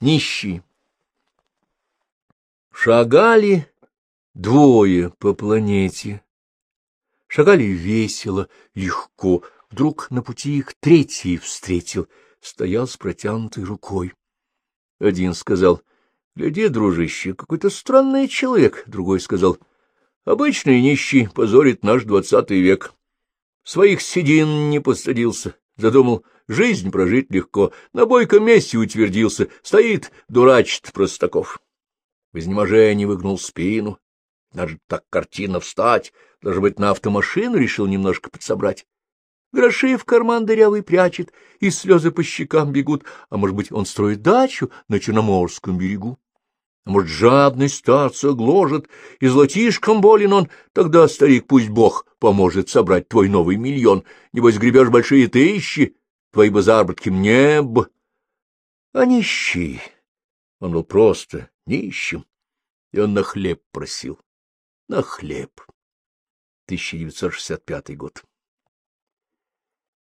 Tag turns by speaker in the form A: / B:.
A: Нищие. Шагали двое по планете. Шагали весело, легко. Вдруг на пути их третий встретил, стоял с протянутой рукой. Один сказал, — Гляди, дружище, какой-то странный человек. Другой сказал, — Обычный нищий позорит наш двадцатый век. Своих седин не постыдился, задумал жизнь прожить легко, на бойком месте утвердился, стоит, дурачит простаков. В изнеможении выгнул спину, надо так картина встать, даже быть на автомашину решил немножко подсобрать. Гроши в карман дырявый прячет, и слезы по щекам бегут, а может быть, он строит дачу на Черноморском берегу. Может, жадность старца гложет, и золотишком болен он, тогда, старик, пусть Бог поможет собрать твой новый миллион, небось гребешь большие тысячи, твои бы заработки мне б... А нищий, он был просто нищим, и он на хлеб просил, на хлеб. 1965 год.